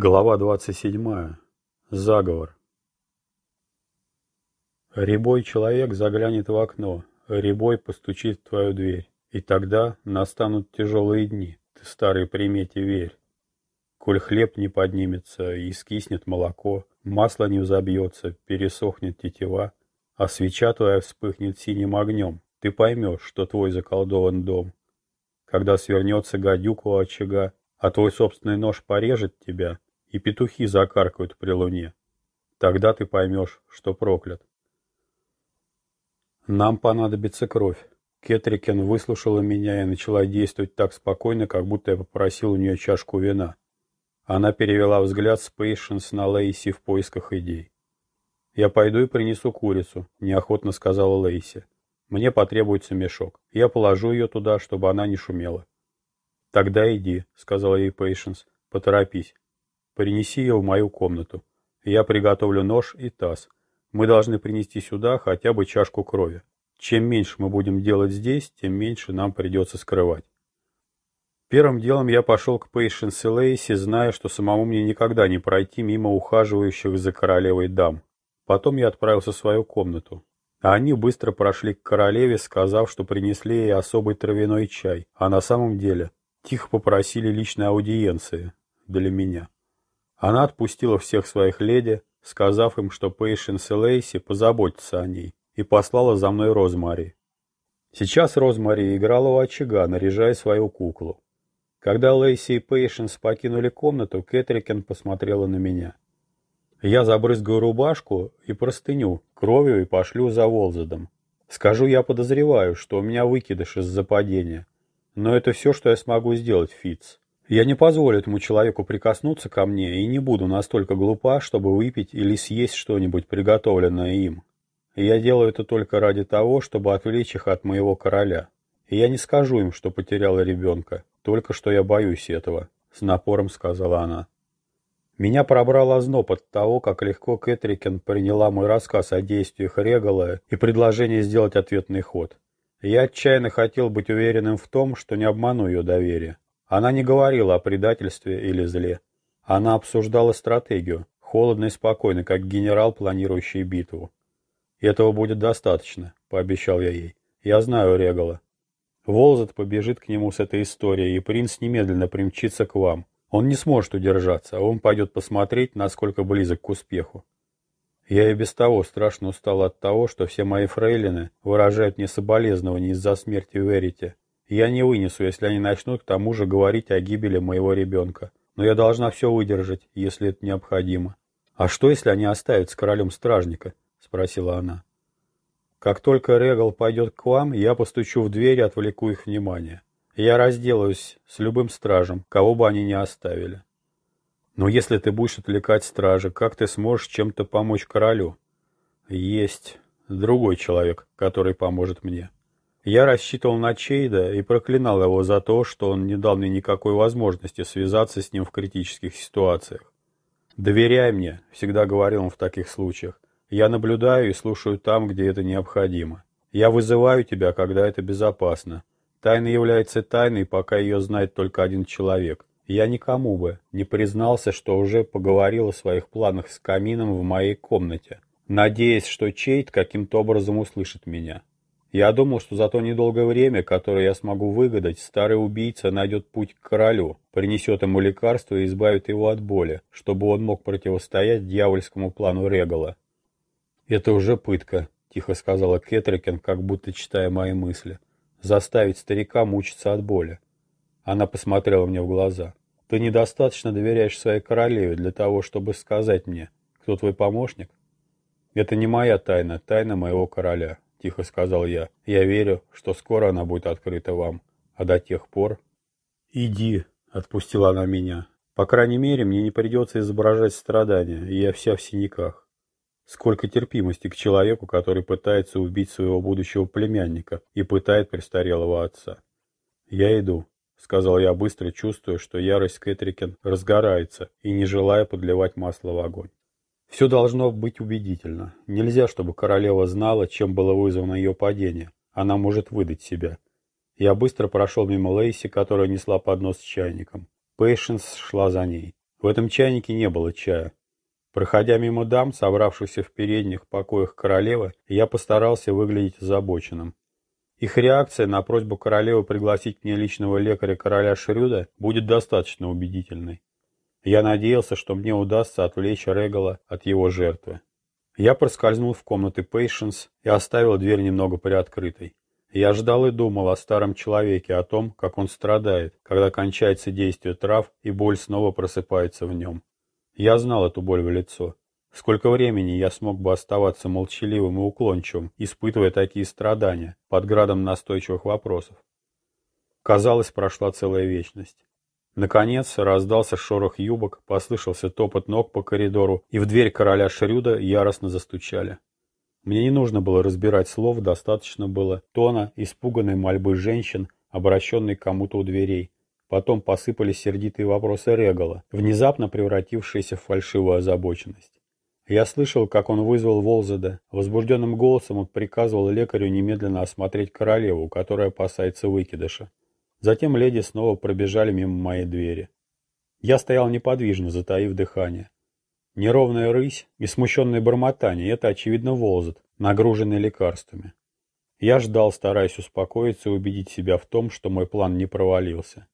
Глава 27. Заговор. Рябой человек заглянет в окно, рябой постучит в твою дверь, и тогда настанут тяжелые дни, ты старой примете верь. Коль хлеб не поднимется и скиснет молоко, масло не взобьется, пересохнет тетива, а свеча твоя вспыхнет синим огнем, ты поймешь, что твой заколдован дом. Когда свернется гадюк у очага, а твой собственный нож порежет тебя, и петухи закаркают при луне. Тогда ты поймешь, что проклят. Нам понадобится кровь. Кетрикен выслушала меня и начала действовать так спокойно, как будто я попросил у нее чашку вина. Она перевела взгляд с Пейшенс на Лейси в поисках идей. «Я пойду и принесу курицу», — неохотно сказала Лейси. «Мне потребуется мешок. Я положу ее туда, чтобы она не шумела». «Тогда иди», — сказала ей Пейшенс. «Поторопись. Принеси ее в мою комнату. Я приготовлю нож и таз. Мы должны принести сюда хотя бы чашку крови. Чем меньше мы будем делать здесь, тем меньше нам придется скрывать. Первым делом я пошел к Пейшенс и Лейси, зная, что самому мне никогда не пройти мимо ухаживающих за королевой дам. Потом я отправился в свою комнату. А они быстро прошли к королеве, сказав, что принесли ей особый травяной чай, а на самом деле тихо попросили личной аудиенции для меня. Она отпустила всех своих леди, сказав им, что Пейшенс и Лейси позаботятся о ней, и послала за мной Розмари. Сейчас Розмари играла у очага, наряжая свою куклу. Когда Лейси и Пейшенс покинули комнату, Кэтрикен посмотрела на меня. Я забрызгаю рубашку и простыню кровью и пошлю за Волзадом. Скажу, я подозреваю, что у меня выкидыш из-за падения. Но это все, что я смогу сделать, Фитц. Я не позволю этому человеку прикоснуться ко мне и не буду настолько глупа, чтобы выпить или съесть что-нибудь, приготовленное им. я делаю это только ради того, чтобы отвлечь их от моего короля. И я не скажу им, что потеряла ребенка, только что я боюсь этого», — с напором сказала она. Меня пробрал озноб от того, как легко Кэтрикен приняла мой рассказ о действиях Регала и предложение сделать ответный ход. Я отчаянно хотел быть уверенным в том, что не обману ее доверие. Она не говорила о предательстве или зле. Она обсуждала стратегию, холодно и спокойно, как генерал, планирующий битву. «Этого будет достаточно», — пообещал я ей. «Я знаю Регала. Волзет побежит к нему с этой историей, и принц немедленно примчится к вам. Он не сможет удержаться, а он пойдет посмотреть, насколько близок к успеху. Я и без того страшно устал от того, что все мои фрейлины выражают мне соболезнования из-за смерти Верите, я не вынесу, если они начнут к тому же говорить о гибели моего ребенка. Но я должна все выдержать, если это необходимо. А что, если они оставят с королем стражника? Спросила она. Как только Регал пойдет к вам, я постучу в дверь и отвлеку их внимание. Я разделаюсь с любым стражем, кого бы они ни оставили. Но если ты будешь отвлекать стража, как ты сможешь чем-то помочь королю? Есть другой человек, который поможет мне. Я рассчитывал на Чейда и проклинал его за то, что он не дал мне никакой возможности связаться с ним в критических ситуациях. «Доверяй мне», — всегда говорил он в таких случаях. «Я наблюдаю и слушаю там, где это необходимо. Я вызываю тебя, когда это безопасно. Тайна является тайной, пока ее знает только один человек. Я никому бы не признался, что уже поговорил о своих планах с камином в моей комнате, надеясь, что Чейд каким-то образом услышит меня. Я думал, что за то недолгое время, которое я смогу выгадать, старый убийца найдет путь к королю, принесет ему лекарство и избавит его от боли, чтобы он мог противостоять дьявольскому плану Регала. «Это уже пытка», — тихо сказала Кетрикен, как будто читая мои мысли. «Заставить старика мучиться от боли». Она посмотрела мне в глаза. «Ты недостаточно доверяешь своей королеве для того, чтобы сказать мне, кто твой помощник?» «Это не моя тайна, тайна моего короля», — тихо сказал я. «Я верю, что скоро она будет открыта вам. А до тех пор...» «Иди», — отпустила она меня. «По крайней мере, мне не придется изображать страдания, и я вся в синяках. Сколько терпимости к человеку, который пытается убить своего будущего племянника и пытает престарелого отца. Я иду». — сказал я быстро, чувствуя, что ярость Кэтрикен разгорается и не желая подливать масло в огонь. Все должно быть убедительно. Нельзя, чтобы королева знала, чем было вызвано ее падение. Она может выдать себя. Я быстро прошел мимо Лейси, которая несла поднос с чайником. Пейшенс шла за ней. В этом чайнике не было чая. Проходя мимо дам, собравшихся в передних покоях королевы, я постарался выглядеть озабоченным. Их реакция на просьбу королевы пригласить мне личного лекаря короля Шрюда будет достаточно убедительной. Я надеялся, что мне удастся отвлечь Регала от его жертвы. Я проскользнул в комнаты Пейшенс и оставил дверь немного приоткрытой. Я ждал и думал о старом человеке, о том, как он страдает, когда кончается действие трав и боль снова просыпается в нем. Я знал эту боль в лицо. Сколько времени я смог бы оставаться молчаливым и уклончивым, испытывая такие страдания, под градом настойчивых вопросов? Казалось, прошла целая вечность. Наконец раздался шорох юбок, послышался топот ног по коридору, и в дверь короля Шрюда яростно застучали. Мне не нужно было разбирать слов, достаточно было тона испуганной мольбы женщин, обращенной к кому-то у дверей. Потом посыпались сердитые вопросы Регала, внезапно превратившиеся в фальшивую озабоченность. Я слышал, как он вызвал Волзеда. Возбужденным голосом он приказывал лекарю немедленно осмотреть королеву, которая опасается выкидыша. Затем леди снова пробежали мимо моей двери. Я стоял неподвижно, затаив дыхание. Неровная рысь и смущенное бормотание — это, очевидно, Волзет, нагруженный лекарствами. Я ждал, стараясь успокоиться и убедить себя в том, что мой план не провалился.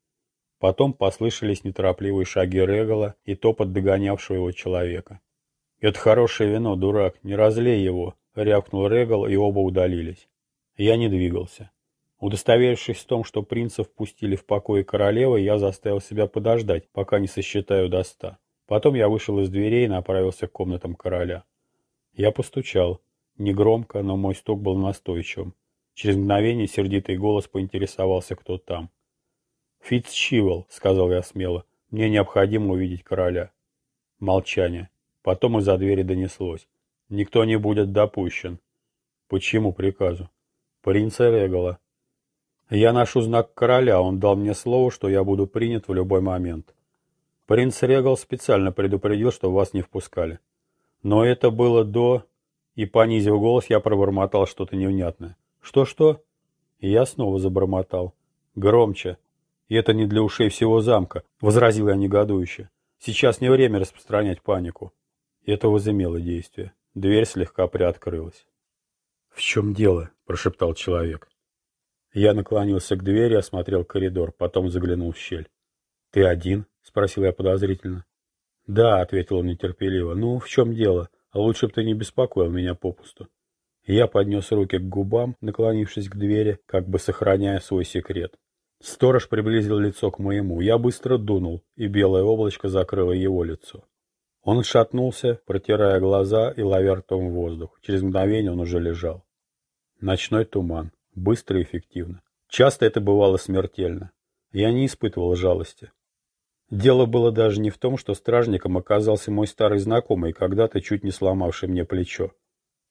Потом послышались неторопливые шаги Регала и топот догонявшего его человека. «Это хорошее вино, дурак, не разлей его!» — рявкнул Регал, и оба удалились. Я не двигался. Удостоверившись в том, что принца впустили в покое королевы, я заставил себя подождать, пока не сосчитаю до ста. Потом я вышел из дверей и направился к комнатам короля. Я постучал. Негромко, но мой стук был настойчивым. Через мгновение сердитый голос поинтересовался, кто там. «Фитцчивелл», — сказал я смело, — «мне необходимо увидеть короля». Молчание. Потом из-за двери донеслось. «Никто не будет допущен». «Почему приказу?» «Принца Регала». «Я ношу знак короля, он дал мне слово, что я буду принят в любой момент». «Принц Регал специально предупредил, что вас не впускали». «Но это было до...» И, понизив голос, я пробормотал что-то невнятное. «Что-что?» Я снова забормотал. «Громче!» И это не для ушей всего замка, возразил я негодующе. Сейчас не время распространять панику. Это возымело действие. Дверь слегка приоткрылась. «В чем дело?» – прошептал человек. Я наклонился к двери, осмотрел коридор, потом заглянул в щель. «Ты один?» – спросил я подозрительно. «Да», – ответил он нетерпеливо. «Ну, в чем дело? А лучше бы ты не беспокоил меня попусту». Я поднес руки к губам, наклонившись к двери, как бы сохраняя свой секрет. Сторож приблизил лицо к моему. Я быстро дунул, и белое облачко закрыло его лицо. Он отшатнулся, протирая глаза и ловя ртом воздух. Через мгновение он уже лежал. Ночной туман. Быстро и эффективно. Часто это бывало смертельно. Я не испытывал жалости. Дело было даже не в том, что стражником оказался мой старый знакомый, когда-то чуть не сломавший мне плечо.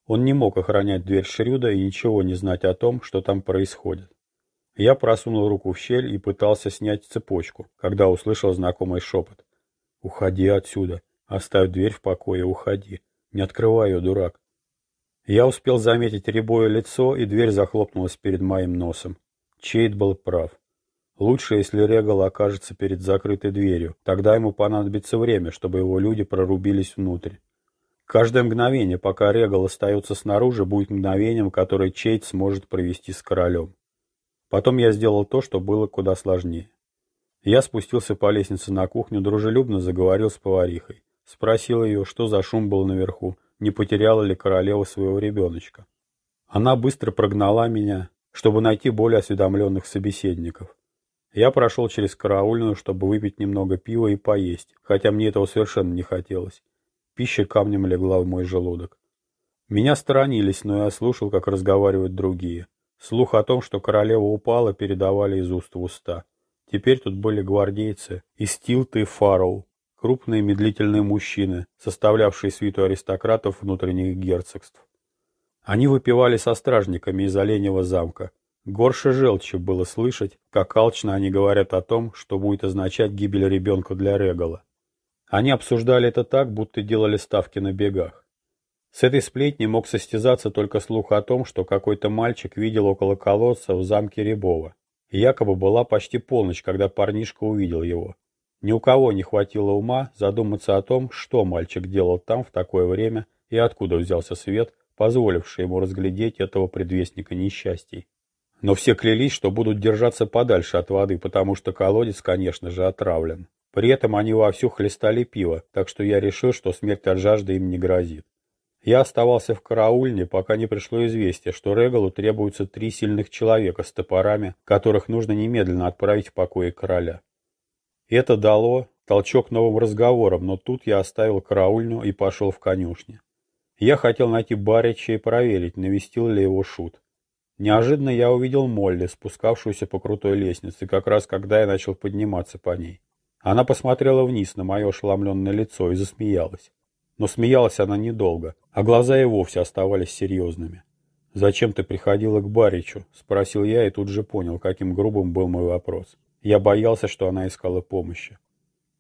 Он не мог охранять дверь Шрюда и ничего не знать о том, что там происходит. Я просунул руку в щель и пытался снять цепочку, когда услышал знакомый шепот. «Уходи отсюда. Оставь дверь в покое, уходи. Не открывай ее, дурак». Я успел заметить рябое лицо, и дверь захлопнулась перед моим носом. Чейд был прав. Лучше, если Регал окажется перед закрытой дверью. Тогда ему понадобится время, чтобы его люди прорубились внутрь. Каждое мгновение, пока Регал остается снаружи, будет мгновением, которое Чейд сможет провести с королем. Потом я сделал то, что было куда сложнее. Я спустился по лестнице на кухню, дружелюбно заговорил с поварихой. Спросил ее, что за шум был наверху, не потеряла ли королева своего ребеночка. Она быстро прогнала меня, чтобы найти более осведомленных собеседников. Я прошел через караульную, чтобы выпить немного пива и поесть, хотя мне этого совершенно не хотелось. Пища камнем легла в мой желудок. Меня сторонились, но я слушал, как разговаривают другие. Слух о том, что королева упала, передавали из уст в уста. Теперь тут были гвардейцы из Тилта и Фарроу, крупные медлительные мужчины, составлявшие свиту аристократов внутренних герцогств. Они выпивали со стражниками из Оленьего замка. Горше желчи было слышать, как алчно они говорят о том, что будет означать гибель ребенка для Регала. Они обсуждали это так, будто делали ставки на бегах. С этой сплетней мог состязаться только слух о том, что какой-то мальчик видел около колодца в замке Рябова. Якобы была почти полночь, когда парнишка увидел его. Ни у кого не хватило ума задуматься о том, что мальчик делал там в такое время и откуда взялся свет, позволивший ему разглядеть этого предвестника несчастий. Но все клялись, что будут держаться подальше от воды, потому что колодец, конечно же, отравлен. При этом они вовсю хлестали пиво, так что я решил, что смерть от жажды им не грозит. Я оставался в караульне, пока не пришло известие, что Регалу требуются три сильных человека с топорами, которых нужно немедленно отправить в покое короля. Это дало толчок новым разговорам, но тут я оставил караульню и пошел в конюшни. Я хотел найти Барича и проверить, навестил ли его шут. Неожиданно я увидел Молли, спускавшуюся по крутой лестнице, как раз когда я начал подниматься по ней. Она посмотрела вниз на мое ошеломленное лицо и засмеялась. Но смеялась она недолго, а глаза и вовсе оставались серьезными. «Зачем ты приходила к Баричу?» – спросил я и тут же понял, каким грубым был мой вопрос. Я боялся, что она искала помощи.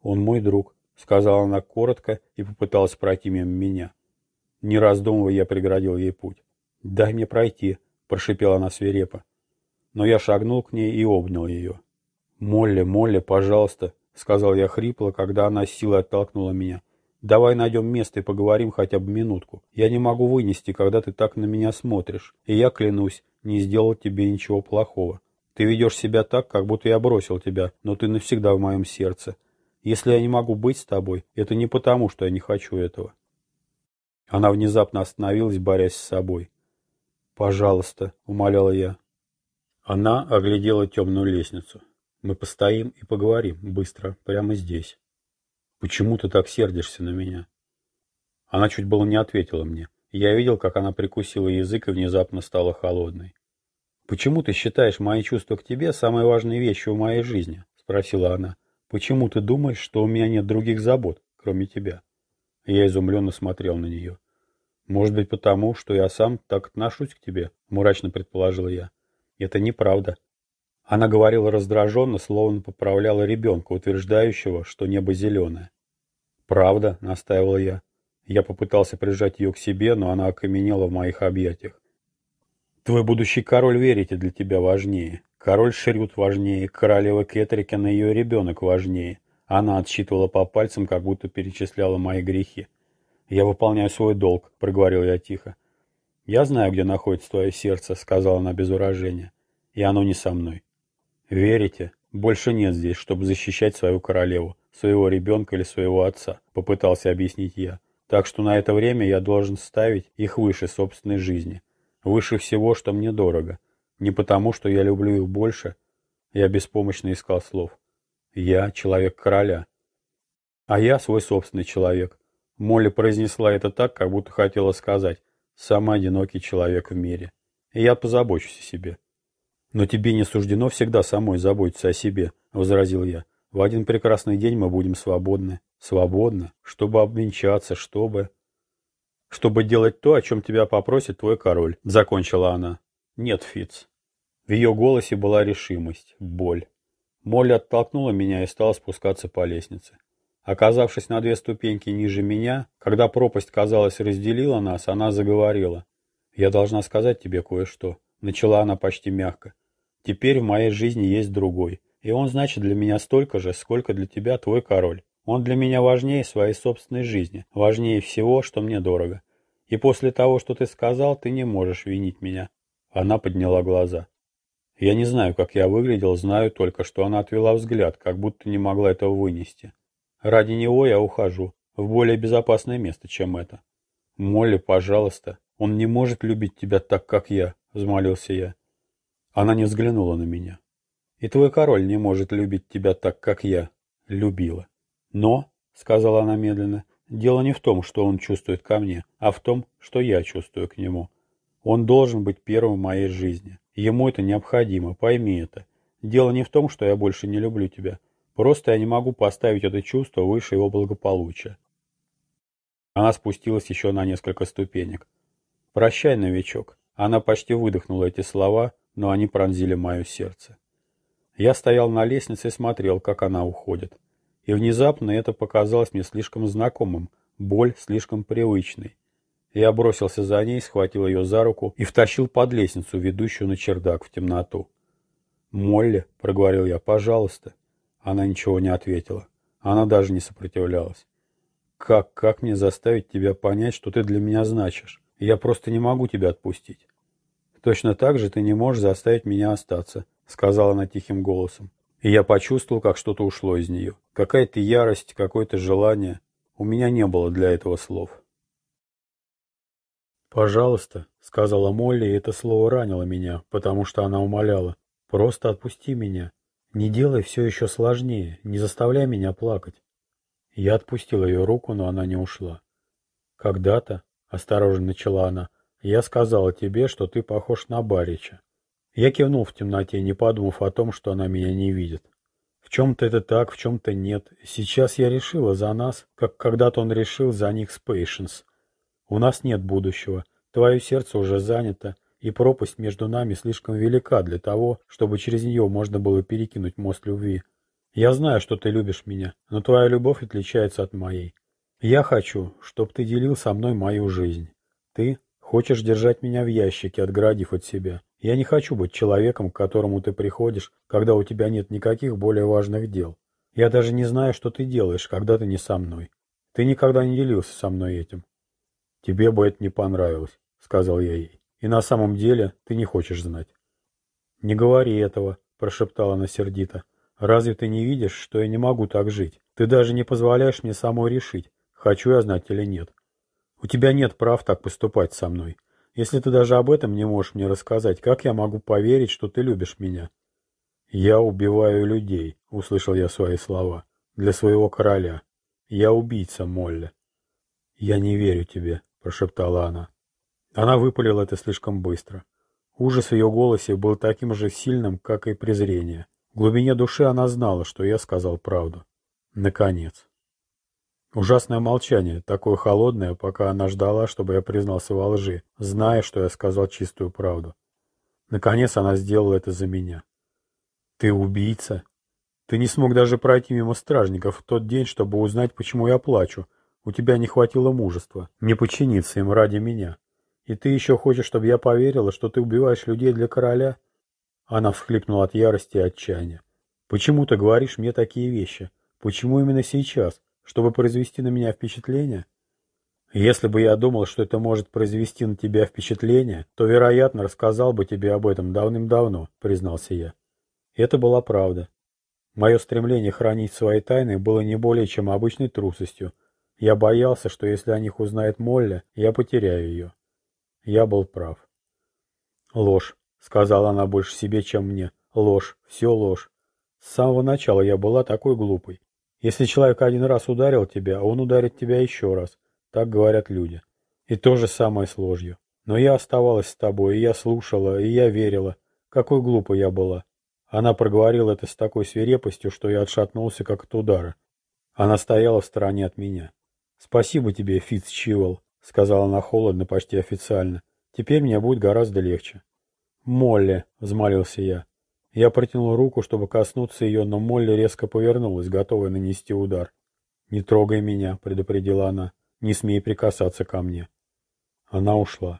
«Он мой друг», — сказала она коротко и попыталась пройти мимо меня. Не раздумывая, я преградил ей путь. «Дай мне пройти», — прошипела она свирепо. Но я шагнул к ней и обнял ее. «Молли, Молли, пожалуйста», — сказал я хрипло, когда она с силой оттолкнула меня. «Давай найдем место и поговорим хотя бы минутку. Я не могу вынести, когда ты так на меня смотришь, и я, клянусь, не сделал тебе ничего плохого. Ты ведешь себя так, как будто я бросил тебя, но ты навсегда в моем сердце. Если я не могу быть с тобой, это не потому, что я не хочу этого. Она внезапно остановилась, борясь с собой. «Пожалуйста», — умоляла я. Она оглядела темную лестницу. «Мы постоим и поговорим, быстро, прямо здесь». «Почему ты так сердишься на меня?» Она чуть было не ответила мне. Я видел, как она прикусила язык и внезапно стала холодной. «Почему ты считаешь мои чувства к тебе самой важной вещью в моей жизни?» — спросила она. «Почему ты думаешь, что у меня нет других забот, кроме тебя?» Я изумленно смотрел на нее. «Может быть, потому, что я сам так отношусь к тебе?» — мрачно предположил я. «Это неправда». Она говорила раздраженно, словно поправляла ребенка, утверждающего, что небо зеленое. «Правда», — настаивал я. Я попытался прижать ее к себе, но она окаменела в моих объятиях. Твой будущий король верите для тебя важнее. Король Шрют важнее, королева Кетрикен и ее ребенок важнее. Она отсчитывала по пальцам, как будто перечисляла мои грехи. «Я выполняю свой долг», — проговорил я тихо. «Я знаю, где находится твое сердце», — сказала она без выражения. «И оно не со мной». «Верите? Больше нет здесь, чтобы защищать свою королеву, своего ребенка или своего отца», — попытался объяснить я. «Так что на это время я должен ставить их выше собственной жизни». Выше всего, что мне дорого. Не потому, что я люблю их больше. Я беспомощно искал слов. Я человек короля. А я свой собственный человек. Молли произнесла это так, как будто хотела сказать «самый одинокий человек в мире». И я позабочусь о себе. «Но тебе не суждено всегда самой заботиться о себе», — возразил я. «В один прекрасный день мы будем свободны. Свободны, чтобы обвенчаться, чтобы...» чтобы делать то, о чем тебя попросит твой король», — закончила она. «Нет, Фиц». В ее голосе была решимость, боль. Молли оттолкнула меня и стала спускаться по лестнице. Оказавшись на две ступеньки ниже меня, когда пропасть, казалось, разделила нас, она заговорила. «Я должна сказать тебе кое-что», — начала она почти мягко. «Теперь в моей жизни есть другой, и он значит для меня столько же, сколько для тебя твой король. Он для меня важнее своей собственной жизни, важнее всего, что мне дорого. И после того, что ты сказал, ты не можешь винить меня. Она подняла глаза. Я не знаю, как я выглядел, знаю только, что она отвела взгляд, как будто не могла этого вынести. Ради него я ухожу, в более безопасное место, чем это. Молли, пожалуйста, он не может любить тебя так, как я, взмолился я. Она не взглянула на меня. И твой король не может любить тебя так, как я любила. Но, — сказала она медленно, — дело не в том, что он чувствует ко мне, а в том, что я чувствую к нему. Он должен быть первым в моей жизни. Ему это необходимо, пойми это. Дело не в том, что я больше не люблю тебя. Просто я не могу поставить это чувство выше его благополучия. Она спустилась еще на несколько ступенек. «Прощай, новичок». Она почти выдохнула эти слова, но они пронзили мое сердце. Я стоял на лестнице и смотрел, как она уходит. И внезапно это показалось мне слишком знакомым, боль слишком привычной. Я бросился за ней, схватил ее за руку и втащил под лестницу, ведущую на чердак в темноту. «Молли», — проговорил я, — «пожалуйста». Она ничего не ответила. Она даже не сопротивлялась. «Как, как мне заставить тебя понять, что ты для меня значишь? Я просто не могу тебя отпустить». «Точно так же ты не можешь заставить меня остаться», — сказала она тихим голосом. И я почувствовал, как что-то ушло из нее. Какая-то ярость, какое-то желание. У меня не было для этого слов. «Пожалуйста», — сказала Молли, и это слово ранило меня, потому что она умоляла. «Просто отпусти меня. Не делай все еще сложнее, не заставляй меня плакать». Я отпустил ее руку, но она не ушла. «Когда-то», — осторожно начала она, — «я сказала тебе, что ты похож на Барича. Я кивнул в темноте, не подумав о том, что она меня не видит. В чем-то это так, в чем-то нет. Сейчас я решила за нас, как когда-то он решил за них с Пейшенс. У нас нет будущего. Твое сердце уже занято, и пропасть между нами слишком велика для того, чтобы через нее можно было перекинуть мост любви. Я знаю, что ты любишь меня, но твоя любовь отличается от моей. Я хочу, чтобы ты делил со мной мою жизнь. Ты хочешь держать меня в ящике, отградив от себя. Я не хочу быть человеком, к которому ты приходишь, когда у тебя нет никаких более важных дел. Я даже не знаю, что ты делаешь, когда ты не со мной. Ты никогда не делился со мной этим. Тебе бы это не понравилось, сказал я ей. И на самом деле ты не хочешь знать. Не говори этого, прошептала она сердито. Разве ты не видишь, что я не могу так жить? Ты даже не позволяешь мне самой решить, хочу я знать или нет. У тебя нет прав так поступать со мной. Если ты даже об этом не можешь мне рассказать, как я могу поверить, что ты любишь меня? Я убиваю людей, услышал я свои слова, для своего короля. Я убийца, Молли. Я не верю тебе, прошептала она. Она выпалила это слишком быстро. Ужас в ее голосе был таким же сильным, как и презрение. В глубине души она знала, что я сказал правду. Наконец. Ужасное молчание, такое холодное, пока она ждала, чтобы я признался во лжи, зная, что я сказал чистую правду. Наконец она сделала это за меня. «Ты убийца? Ты не смог даже пройти мимо стражников в тот день, чтобы узнать, почему я плачу. У тебя не хватило мужества не подчиниться им ради меня. И ты еще хочешь, чтобы я поверила, что ты убиваешь людей для короля?» Она всхлипнула от ярости и отчаяния. «Почему ты говоришь мне такие вещи? Почему именно сейчас?» Чтобы произвести на меня впечатление? Если бы я думал, что это может произвести на тебя впечатление, то, вероятно, рассказал бы тебе об этом давным-давно, признался я. Это была правда. Мое стремление хранить свои тайны было не более чем обычной трусостью. Я боялся, что если о них узнает Молли, я потеряю ее. Я был прав. Ложь, сказала она больше себе, чем мне. Ложь, все ложь. С самого начала я была такой глупой. Если человек один раз ударил тебя, он ударит тебя еще раз. Так говорят люди. И то же самое с ложью. Но я оставалась с тобой, и я слушала, и я верила. Какой глупой я была. Она проговорила это с такой свирепостью, что я отшатнулся, как от удара. Она стояла в стороне от меня. «Спасибо тебе, Фитц Чивол», — сказала она холодно, почти официально. «Теперь мне будет гораздо легче». «Молли», — взмолился я. Я протянул руку, чтобы коснуться ее, но Молли резко повернулась, готовая нанести удар. «Не трогай меня», — предупредила она. «Не смей прикасаться ко мне». Она ушла.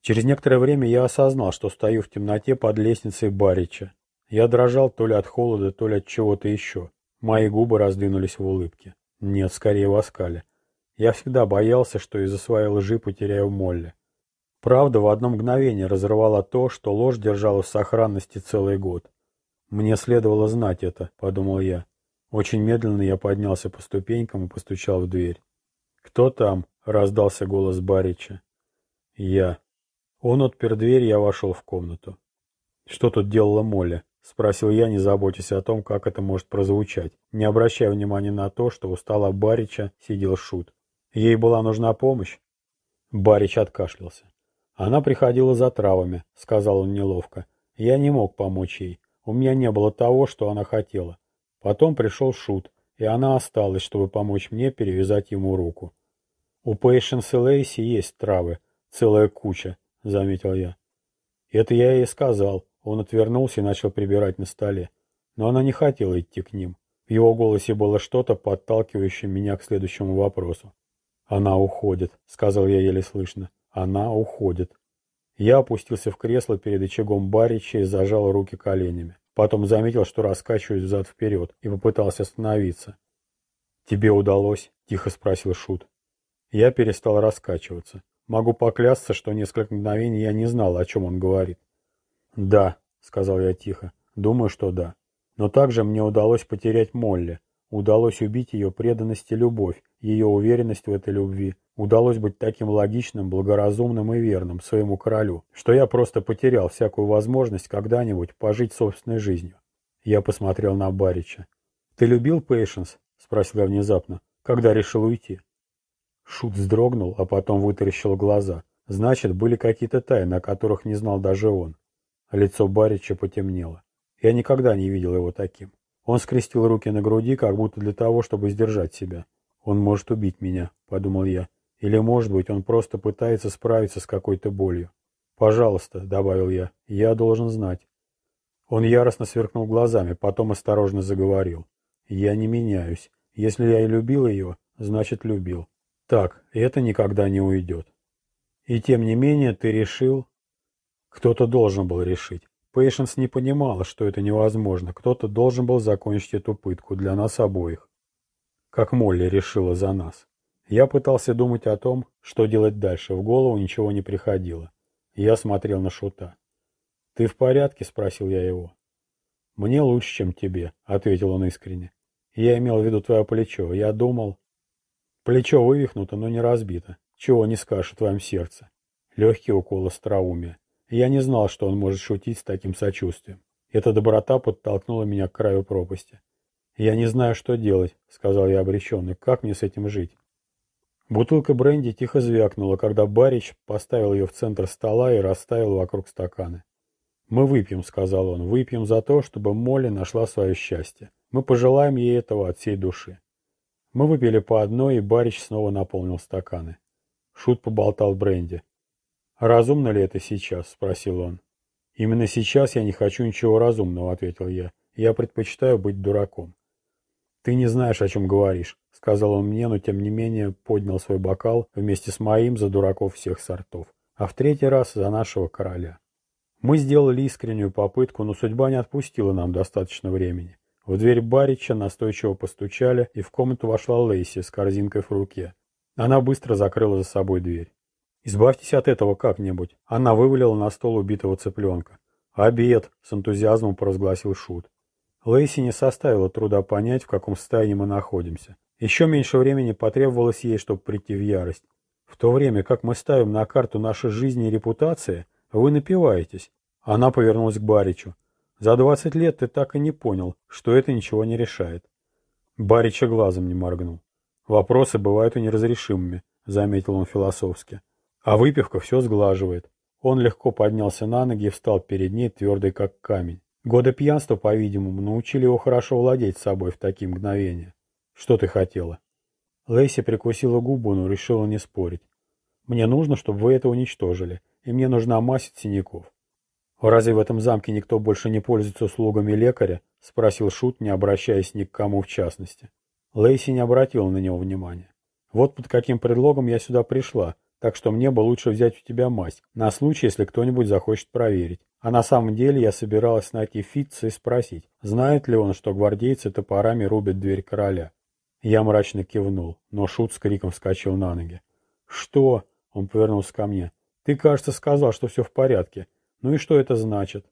Через некоторое время я осознал, что стою в темноте под лестницей Барича. Я дрожал то ли от холода, то ли от чего-то еще. Мои губы раздвинулись в улыбке. Нет, скорее в оскале. Я всегда боялся, что из-за своей лжи потеряю Молли. Правда в одно мгновение разорвала то, что ложь держала в сохранности целый год. «Мне следовало знать это», — подумал я. Очень медленно я поднялся по ступенькам и постучал в дверь. «Кто там?» — раздался голос Барича. «Я». Он отпер дверь, я вошел в комнату. «Что тут делала Молли?» — спросил я, не заботясь о том, как это может прозвучать, не обращая внимания на то, что у стола Барича сидел Шут. Ей была нужна помощь? Барич откашлялся. Она приходила за травами, сказал он неловко. Я не мог помочь ей. У меня не было того, что она хотела. Потом пришел Шут, и она осталась, чтобы помочь мне перевязать ему руку. У Пейшенс и Лейси есть травы, целая куча, заметил я. Это я ей сказал. Он отвернулся и начал прибирать на столе. Но она не хотела идти к ним. В его голосе было что-то, подталкивающее меня к следующему вопросу. «Она уходит», — сказал я еле слышно. Она уходит. Я опустился в кресло перед очагом Барича и зажал руки коленями. Потом заметил, что раскачиваюсь взад-вперед, и попытался остановиться. «Тебе удалось?» — тихо спросил Шут. Я перестал раскачиваться. Могу поклясться, что несколько мгновений я не знал, о чем он говорит. «Да», — сказал я тихо, — «думаю, что да. Но также мне удалось потерять Молли. Удалось убить ее преданность и любовь, ее уверенность в этой любви. Удалось быть таким логичным, благоразумным и верным своему королю, что я просто потерял всякую возможность когда-нибудь пожить собственной жизнью. Я посмотрел на Барича. «Ты любил Пейшенс?» — спросил я внезапно. «Когда решил уйти?» Шут вздрогнул, а потом вытаращил глаза. Значит, были какие-то тайны, о которых не знал даже он. Лицо Барича потемнело. Я никогда не видел его таким. Он скрестил руки на груди, как будто для того, чтобы сдержать себя. «Он может убить меня», — подумал я. «Или, может быть, он просто пытается справиться с какой-то болью». «Пожалуйста», — добавил я, — «я должен знать». Он яростно сверкнул глазами, потом осторожно заговорил. «Я не меняюсь. Если я и любил ее, значит, любил. Так, это никогда не уйдет». «И тем не менее ты решил...» «Кто-то должен был решить. Пейшенс не понимала, что это невозможно. Кто-то должен был закончить эту пытку для нас обоих. Как Молли решила за нас. Я пытался думать о том, что делать дальше. В голову ничего не приходило. Я смотрел на Шута. «Ты в порядке?» — спросил я его. «Мне лучше, чем тебе», — ответил он искренне. «Я имел в виду твое плечо. Я думал...» «Плечо вывихнуто, но не разбито. Чего не скажешь в твоем сердце?» Легкий укол остроумия. Я не знал, что он может шутить с таким сочувствием. Эта доброта подтолкнула меня к краю пропасти. «Я не знаю, что делать», — сказал я обреченно. «Как мне с этим жить?» Бутылка бренди тихо звякнула, когда Барич поставил ее в центр стола и расставил вокруг стаканы. «Мы выпьем», — сказал он, — «выпьем за то, чтобы Молли нашла свое счастье. Мы пожелаем ей этого от всей души». Мы выпили по одной, и Барич снова наполнил стаканы. Шут поболтал бренди. «Разумно ли это сейчас?» — спросил он. «Именно сейчас я не хочу ничего разумного», — ответил я. «Я предпочитаю быть дураком». «Ты не знаешь, о чем говоришь», — сказал он мне, но тем не менее поднял свой бокал вместе с моим за дураков всех сортов, а в третий раз за нашего короля. Мы сделали искреннюю попытку, но судьба не отпустила нам достаточно времени. В дверь Барича настойчиво постучали, и в комнату вошла Лейси с корзинкой в руке. Она быстро закрыла за собой дверь. «Избавьтесь от этого как-нибудь». Она вывалила на стол убитого цыпленка. «Обед!» — с энтузиазмом провозгласил Шут. Лейси не составило труда понять, в каком состоянии мы находимся. Еще меньше времени потребовалось ей, чтобы прийти в ярость. В то время, как мы ставим на карту наши жизни и репутации, вы напиваетесь. Она повернулась к Баричу. За двадцать лет ты так и не понял, что это ничего не решает. Барича глазом не моргнул. Вопросы бывают и неразрешимыми, заметил он философски. А выпивка все сглаживает. Он легко поднялся на ноги и встал перед ней, твердый как камень. Годы пьянства, по-видимому, научили его хорошо владеть собой в такие мгновения. Что ты хотела? Лейси прикусила губу, но решила не спорить. Мне нужно, чтобы вы это уничтожили, и мне нужна от синяков. «Разве в этом замке никто больше не пользуется услугами лекаря?» — спросил Шут, не обращаясь ни к кому в частности. Лейси не обратила на него внимания. «Вот под каким предлогом я сюда пришла, так что мне бы лучше взять у тебя мазь, на случай, если кто-нибудь захочет проверить. А на самом деле я собиралась найти Фитца и спросить, знает ли он, что гвардейцы топорами рубят дверь короля. Я мрачно кивнул, но Шут с криком вскочил на ноги. «Что?» — он повернулся ко мне. «Ты, кажется, сказал, что все в порядке. Ну и что это значит?»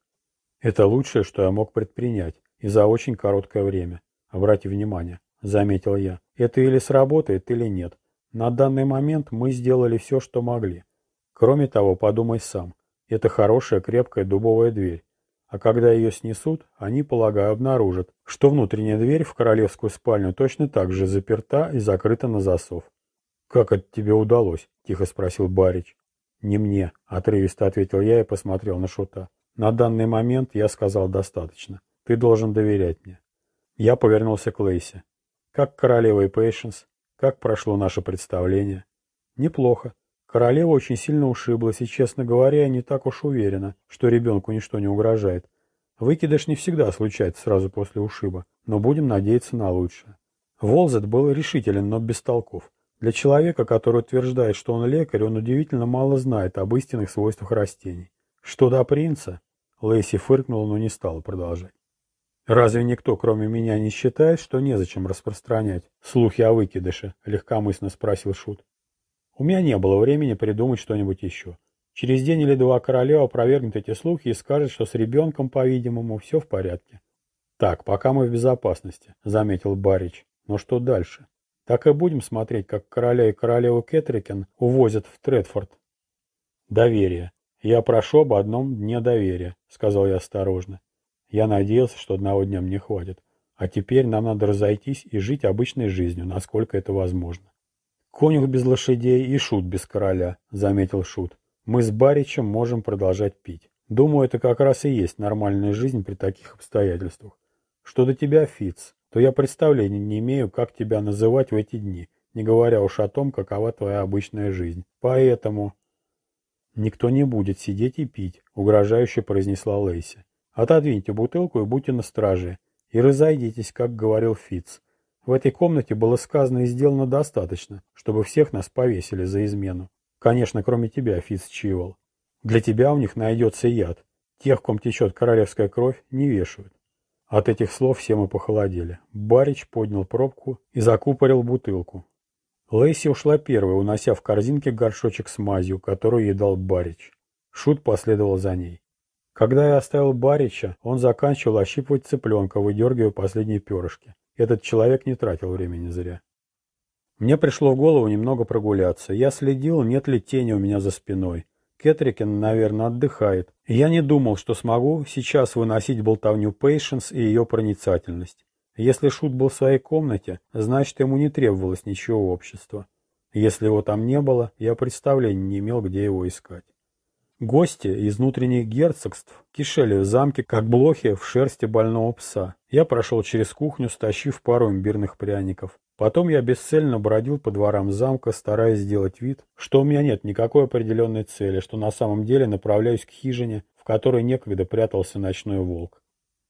«Это лучшее, что я мог предпринять, и за очень короткое время. Обрати внимание», — заметил я. «Это или сработает, или нет. На данный момент мы сделали все, что могли. Кроме того, подумай сам. Это хорошая крепкая дубовая дверь. А когда ее снесут, они, полагаю, обнаружат, что внутренняя дверь в королевскую спальню точно так же заперта и закрыта на засов. «Как это тебе удалось?» – тихо спросил Барич. «Не мне», – отрывисто ответил я и посмотрел на Шута. «На данный момент я сказал достаточно. Ты должен доверять мне». Я повернулся к Лейсе. «Как королева и Пейшенс?» Как прошло наше представление? Неплохо. Королева очень сильно ушиблась и, честно говоря, не так уж уверена, что ребенку ничто не угрожает. Выкидыш не всегда случается сразу после ушиба, но будем надеяться на лучшее. Волзет был решителен, но без толков. Для человека, который утверждает, что он лекарь, он удивительно мало знает об истинных свойствах растений. Что до принца? Лейси фыркнула, но не стала продолжать. Разве никто, кроме меня, не считает, что незачем распространять слухи о выкидыше? Легкомысленно спросил Шут. У меня не было времени придумать что-нибудь еще. Через день или два королева опровергнет эти слухи и скажет, что с ребенком, по-видимому, все в порядке. Так, пока мы в безопасности, заметил Барич. Но что дальше? Так и будем смотреть, как короля и королеву Кетрикен увозят в Тредфорд. Доверие. Я прошу об одном дне доверия, сказал я осторожно. Я надеялся, что одного дня мне хватит. А теперь нам надо разойтись и жить обычной жизнью, насколько это возможно. Конюх без лошадей и шут без короля, заметил шут. Мы с Баричем можем продолжать пить. Думаю, это как раз и есть нормальная жизнь при таких обстоятельствах. Что до тебя, Фиц, то я представления не имею, как тебя называть в эти дни, не говоря уж о том, какова твоя обычная жизнь. Поэтому... Никто не будет сидеть и пить, угрожающе произнесла Лейси. Отодвиньте бутылку и будьте на страже. И разойдитесь, как говорил Фиц. В этой комнате было сказано и сделано достаточно, чтобы всех нас повесили за измену. Конечно, кроме тебя, Фиц Чивол. Для тебя у них найдется яд. Тех, ком течет королевская кровь, не вешают. От этих слов все мы похолодели. Барич поднял пробку и закупорил бутылку. Лейси ушла первой, унося в корзинке горшочек с мазью, которую ей дал Барич. Шут последовал за ней. Когда я оставил Барича, он заканчивал ощипывать цыпленка, выдергивая последние перышки. Этот человек не тратил времени зря. Мне пришло в голову немного прогуляться. Я следил, нет ли тени у меня за спиной. Кетрикин, наверное, отдыхает. я не думал, что смогу сейчас выносить болтовню Пейшенс и ее проницательность. Если Шут был в своей комнате, значит, ему не требовалось ничего общества. Если его там не было, я представления не имел, где его искать. Гости из внутренних герцогств кишели в замке, как блохи в шерсти больного пса. Я прошел через кухню, стащив пару имбирных пряников. Потом я бесцельно бродил по дворам замка, стараясь сделать вид, что у меня нет никакой определенной цели, что на самом деле направляюсь к хижине, в которой некогда прятался ночной волк.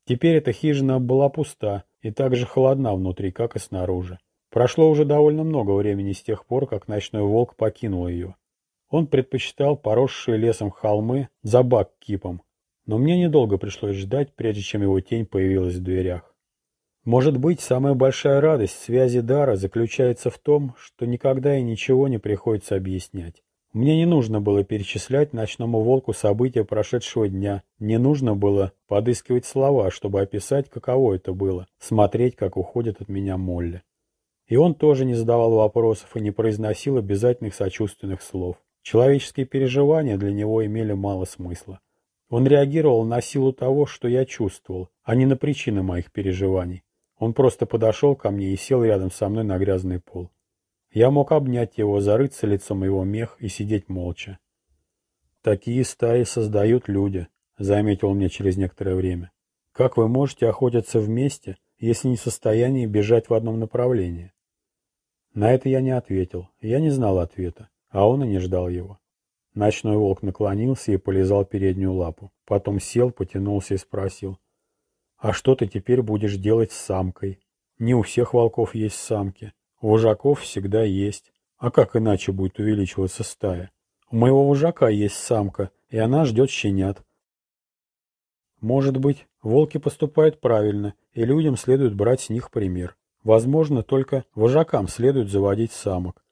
Теперь эта хижина была пуста и так же холодна внутри, как и снаружи. Прошло уже довольно много времени с тех пор, как ночной волк покинул ее. Он предпочитал поросшие лесом холмы за бак-кипом, но мне недолго пришлось ждать, прежде чем его тень появилась в дверях. Может быть, самая большая радость связи дара заключается в том, что никогда и ничего не приходится объяснять. Мне не нужно было перечислять ночному волку события прошедшего дня, не нужно было подыскивать слова, чтобы описать, каково это было, смотреть, как уходит от меня Молли. И он тоже не задавал вопросов и не произносил обязательных сочувственных слов. Человеческие переживания для него имели мало смысла. Он реагировал на силу того, что я чувствовал, а не на причины моих переживаний. Он просто подошел ко мне и сел рядом со мной на грязный пол. Я мог обнять его, зарыться лицом его мех и сидеть молча. «Такие стаи создают люди», — заметил мне через некоторое время. «Как вы можете охотиться вместе, если не в состоянии бежать в одном направлении?» На это я не ответил. Я не знал ответа а он и не ждал его. Ночной волк наклонился и полизал переднюю лапу. Потом сел, потянулся и спросил. «А что ты теперь будешь делать с самкой? Не у всех волков есть самки. У вожаков всегда есть. А как иначе будет увеличиваться стая? У моего вожака есть самка, и она ждет щенят. Может быть, волки поступают правильно, и людям следует брать с них пример. Возможно, только вожакам следует заводить самок.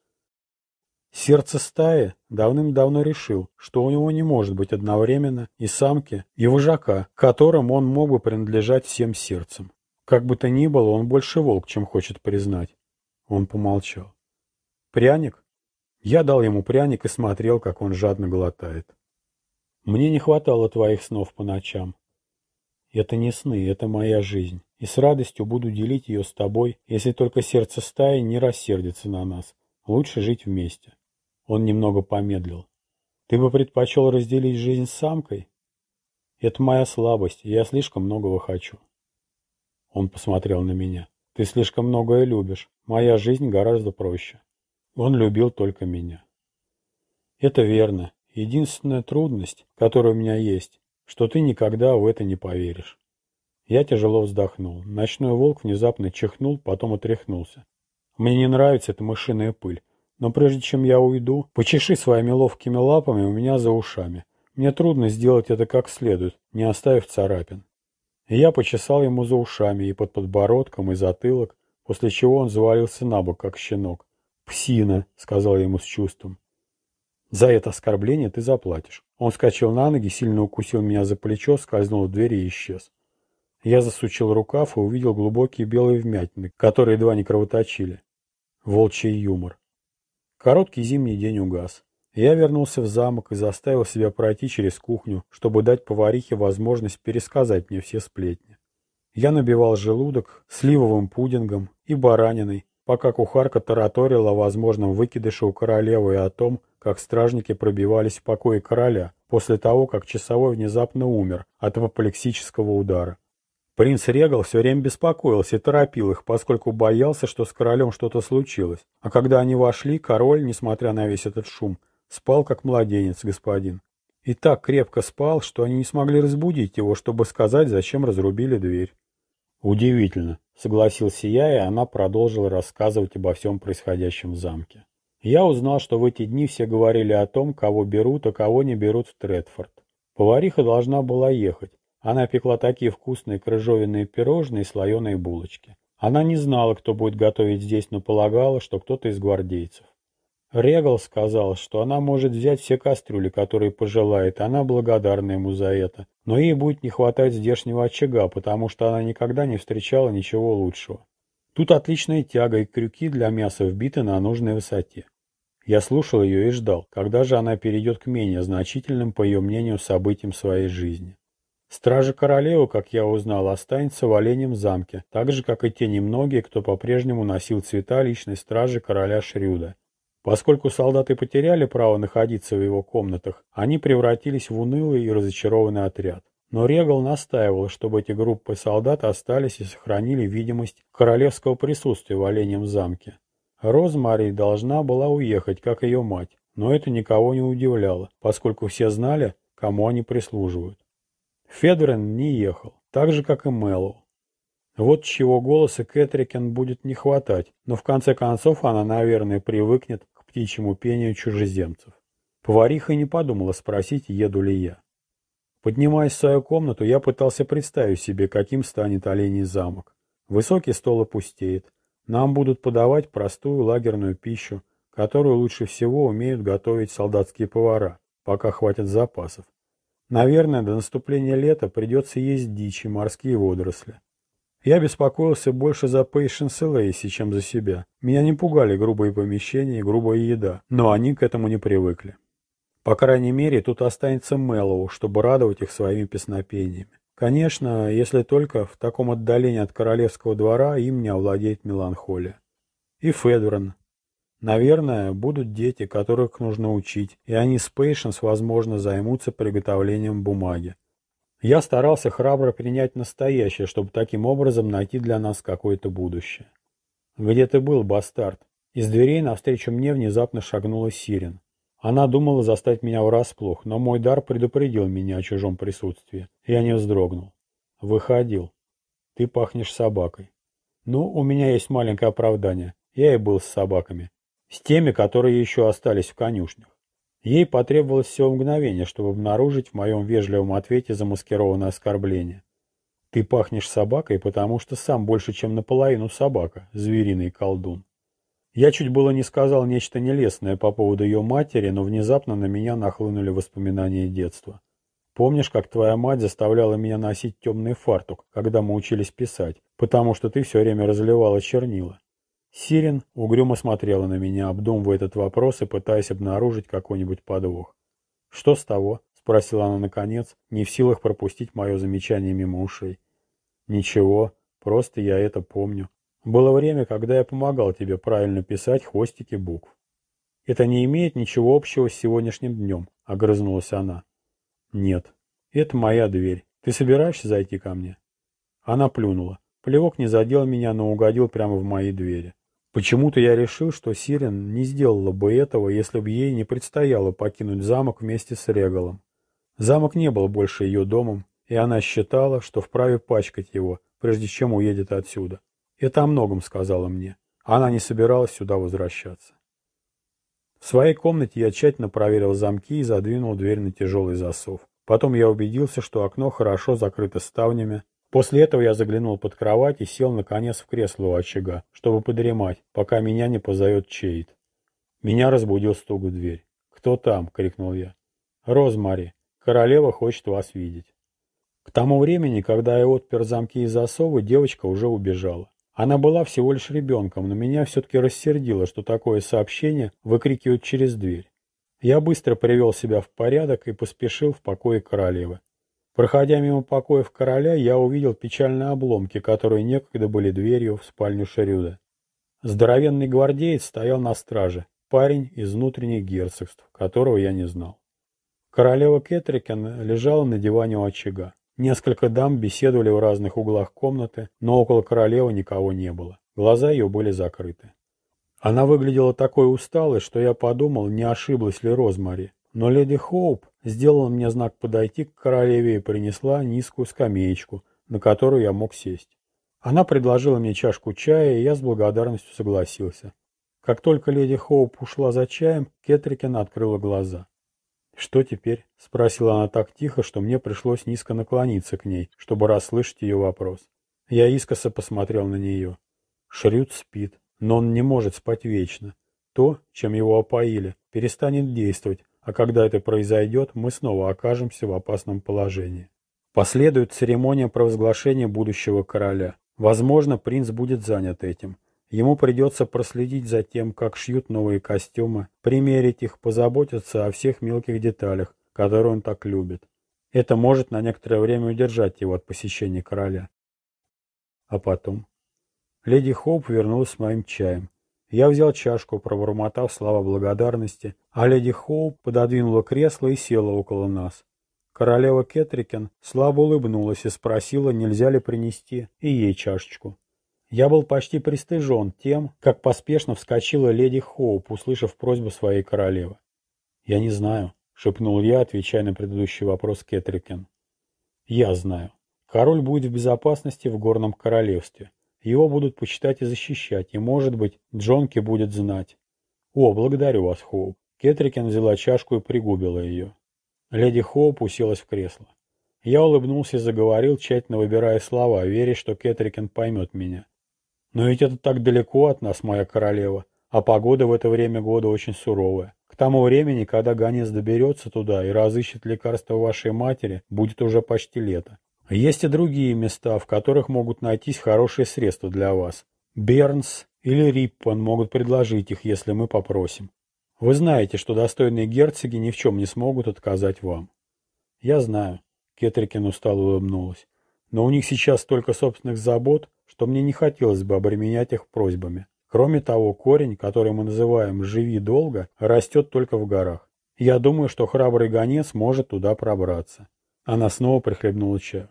Сердце стаи давным-давно решил, что у него не может быть одновременно и самки, и вожака, которым он мог бы принадлежать всем сердцем. Как бы то ни было, он больше волк, чем хочет признать. Он помолчал. «Пряник?» Я дал ему пряник и смотрел, как он жадно глотает. «Мне не хватало твоих снов по ночам. Это не сны, это моя жизнь, и с радостью буду делить ее с тобой, если только сердце стаи не рассердится на нас. Лучше жить вместе». Он немного помедлил. Ты бы предпочел разделить жизнь с самкой? Это моя слабость, я слишком многого хочу. Он посмотрел на меня. Ты слишком многое любишь. Моя жизнь гораздо проще. Он любил только меня. Это верно. Единственная трудность, которая у меня есть, что ты никогда в это не поверишь. Я тяжело вздохнул. Ночной волк внезапно чихнул, потом отряхнулся. Мне не нравится эта мышиная пыль. Но прежде чем я уйду, почеши своими ловкими лапами у меня за ушами. Мне трудно сделать это как следует, не оставив царапин. Я почесал ему за ушами и под подбородком, и затылок, после чего он завалился на бок, как щенок. «Псина», — сказал я ему с чувством. «За это оскорбление ты заплатишь». Он вскочил на ноги, сильно укусил меня за плечо, скользнул в дверь и исчез. Я засучил рукав и увидел глубокие белые вмятины, которые едва не кровоточили. Волчий юмор. Короткий зимний день угас. Я вернулся в замок и заставил себя пройти через кухню, чтобы дать поварихе возможность пересказать мне все сплетни. Я набивал желудок сливовым пудингом и бараниной, пока кухарка тараторила о возможном выкидыше у королевы и о том, как стражники пробивались в покое короля после того, как часовой внезапно умер от апоплексического удара. Принц Регал все время беспокоился и торопил их, поскольку боялся, что с королем что-то случилось. А когда они вошли, король, несмотря на весь этот шум, Спал, как младенец, господин. И так крепко спал, что они не смогли разбудить его, чтобы сказать, зачем разрубили дверь. Удивительно, согласился я, и она продолжила рассказывать обо всем происходящем в замке. Я узнал, что в эти дни все говорили о том, кого берут, а кого не берут в Тредфорд. Повариха должна была ехать. Она пекла такие вкусные крыжовенные пирожные и слоеные булочки. Она не знала, кто будет готовить здесь, но полагала, что кто-то из гвардейцев. Регал сказал, что она может взять все кастрюли, которые пожелает, она благодарна ему за это. Но ей будет не хватать здешнего очага, потому что она никогда не встречала ничего лучшего. Тут отличная тяга и крюки для мяса вбиты на нужной высоте. Я слушал ее и ждал, когда же она перейдет к менее значительным, по ее мнению, событиям своей жизни. Стража королевы, как я узнал, останется в Оленем замке, так же, как и те немногие, кто по-прежнему носил цвета личной стражи короля Шрюда Поскольку солдаты потеряли право находиться в его комнатах, они превратились в унылый и разочарованный отряд. Но Регал настаивал, чтобы эти группы солдат остались и сохранили видимость королевского присутствия в Оленем замке. Розмари должна была уехать, как ее мать, но это никого не удивляло, поскольку все знали, кому они прислуживают. Федорен не ехал, так же, как и Мэллоу. Вот чего голоса Кэтрикен будет не хватать, но в конце концов она, наверное, привыкнет птичьему пению чужеземцев. Повариха не подумала спросить, еду ли я. Поднимаясь в свою комнату, я пытался представить себе, каким станет оленей замок. Высокий стол опустеет. Нам будут подавать простую лагерную пищу, которую лучше всего умеют готовить солдатские повара, пока хватит запасов. Наверное, до наступления лета придется есть дичь и морские водоросли. Я беспокоился больше за Пейшенс и Лейси, чем за себя. Меня не пугали грубые помещения и грубая еда, но они к этому не привыкли. По крайней мере, тут останется Мэллоу, чтобы радовать их своими песнопениями. Конечно, если только в таком отдалении от королевского двора им не овладеет меланхолия. И Федоран. Наверное, будут дети, которых нужно учить, и они с Пейшенс, возможно, займутся приготовлением бумаги. Я старался храбро принять настоящее, чтобы таким образом найти для нас какое-то будущее. «Где ты был, бастард?» Из дверей навстречу мне внезапно шагнула Сирен. Она думала застать меня врасплох, но мой дар предупредил меня о чужом присутствии. Я не вздрогнул. «Выходил. Ты пахнешь собакой». «Ну, у меня есть маленькое оправдание. Я и был с собаками. С теми, которые еще остались в конюшнях. Ей потребовалось всего мгновение, чтобы обнаружить в моем вежливом ответе замаскированное оскорбление. Ты пахнешь собакой, потому что сам больше, чем наполовину собака, звериный колдун. Я чуть было не сказал нечто нелестное по поводу ее матери, но внезапно на меня нахлынули воспоминания детства. Помнишь, как твоя мать заставляла меня носить темный фартук, когда мы учились писать, потому что ты все время разливала чернила? Сирен угрюмо смотрела на меня, обдумывая этот вопрос и пытаясь обнаружить какой-нибудь подвох. «Что с того?» — спросила она наконец, не в силах пропустить мое замечание мимо ушей. «Ничего, просто я это помню. Было время, когда я помогал тебе правильно писать хвостики букв». «Это не имеет ничего общего с сегодняшним днем», — огрызнулась она. «Нет, это моя дверь. Ты собираешься зайти ко мне?» Она плюнула. Плевок не задел меня, но угодил прямо в мои двери. Почему-то я решил, что Сирен не сделала бы этого, если бы ей не предстояло покинуть замок вместе с Регалом. Замок не был больше ее домом, и она считала, что вправе пачкать его, прежде чем уедет отсюда. Это о многом сказала мне. Она не собиралась сюда возвращаться. В своей комнате я тщательно проверил замки и задвинул дверь на тяжелый засов. Потом я убедился, что окно хорошо закрыто ставнями, После этого я заглянул под кровать и сел, наконец, в кресло у очага, чтобы подремать, пока меня не позовет Чейд. Меня разбудил стук в дверь. «Кто там?» — крикнул я. «Розмари, королева хочет вас видеть». К тому времени, когда я отпер замки и засовы, девочка уже убежала. Она была всего лишь ребенком, но меня все-таки рассердило, что такое сообщение выкрикивают через дверь. Я быстро привел себя в порядок и поспешил в покое королевы. Проходя мимо покоев короля, я увидел печальные обломки, которые некогда были дверью в спальню Шерюда. Здоровенный гвардеец стоял на страже, парень из внутренних герцогств, которого я не знал. Королева Кетрикен лежала на диване у очага. Несколько дам беседовали в разных углах комнаты, но около королевы никого не было. Глаза ее были закрыты. Она выглядела такой усталой, что я подумал, не ошиблась ли Розмари. Но леди Хоуп сделала мне знак подойти к королеве и принесла низкую скамеечку, на которую я мог сесть. Она предложила мне чашку чая, и я с благодарностью согласился. Как только леди Хоуп ушла за чаем, Кетрикин открыла глаза. «Что теперь?» — спросила она так тихо, что мне пришлось низко наклониться к ней, чтобы расслышать ее вопрос. Я искоса посмотрел на нее. Шрюд спит, но он не может спать вечно. То, чем его опоили, перестанет действовать, а когда это произойдет, мы снова окажемся в опасном положении. Последует церемония провозглашения будущего короля. Возможно, принц будет занят этим. Ему придется проследить за тем, как шьют новые костюмы, примерить их, позаботиться о всех мелких деталях, которые он так любит. Это может на некоторое время удержать его от посещения короля. А потом? Леди Хоуп вернулась с моим чаем. Я взял чашку, пробормотав слова благодарности, а леди Хоуп пододвинула кресло и села около нас. Королева Кетрикен слабо улыбнулась и спросила, нельзя ли принести и ей чашечку. Я был почти пристыжен тем, как поспешно вскочила леди Хоуп, услышав просьбу своей королевы. «Я не знаю», — шепнул я, отвечая на предыдущий вопрос Кетрикен. «Я знаю. Король будет в безопасности в горном королевстве. Его будут почитать и защищать, и, может быть, Джонки будет знать. О, благодарю вас, Хоуп. Кетрикен взяла чашку и пригубила ее. Леди Хоуп уселась в кресло. Я улыбнулся и заговорил, тщательно выбирая слова, веря, что Кетрикен поймет меня. Но ведь это так далеко от нас, моя королева, а погода в это время года очень суровая. К тому времени, когда гонец доберется туда и разыщет лекарство вашей матери, будет уже почти лето. Есть и другие места, в которых могут найтись хорошие средства для вас. Бернс или Риппан могут предложить их, если мы попросим. Вы знаете, что достойные герцоги ни в чем не смогут отказать вам. Я знаю. Кетрикин устало улыбнулась. Но у них сейчас столько собственных забот, что мне не хотелось бы обременять их просьбами. Кроме того, корень, который мы называем «живи долго», растет только в горах. Я думаю, что храбрый гонец может туда пробраться. Она снова прихлебнула чаю.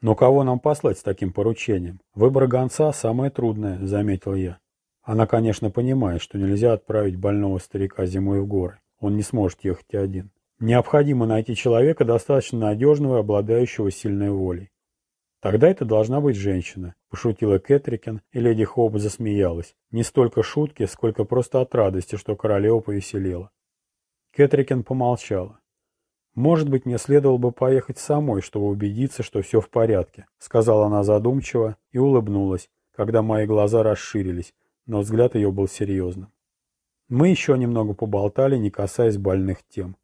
«Но кого нам послать с таким поручением? Выбор гонца – самое трудное», – заметил я. Она, конечно, понимает, что нельзя отправить больного старика зимой в горы. Он не сможет ехать один. Необходимо найти человека, достаточно надежного и обладающего сильной волей. Тогда это должна быть женщина, пошутила Кэтрикин, и леди Хоуп засмеялась. Не столько шутки, сколько просто от радости, что королева повеселела. Кэтрикин помолчала. «Может быть, мне следовало бы поехать самой, чтобы убедиться, что все в порядке», сказала она задумчиво и улыбнулась, когда мои глаза расширились, но взгляд ее был серьезным. Мы еще немного поболтали, не касаясь больных тем.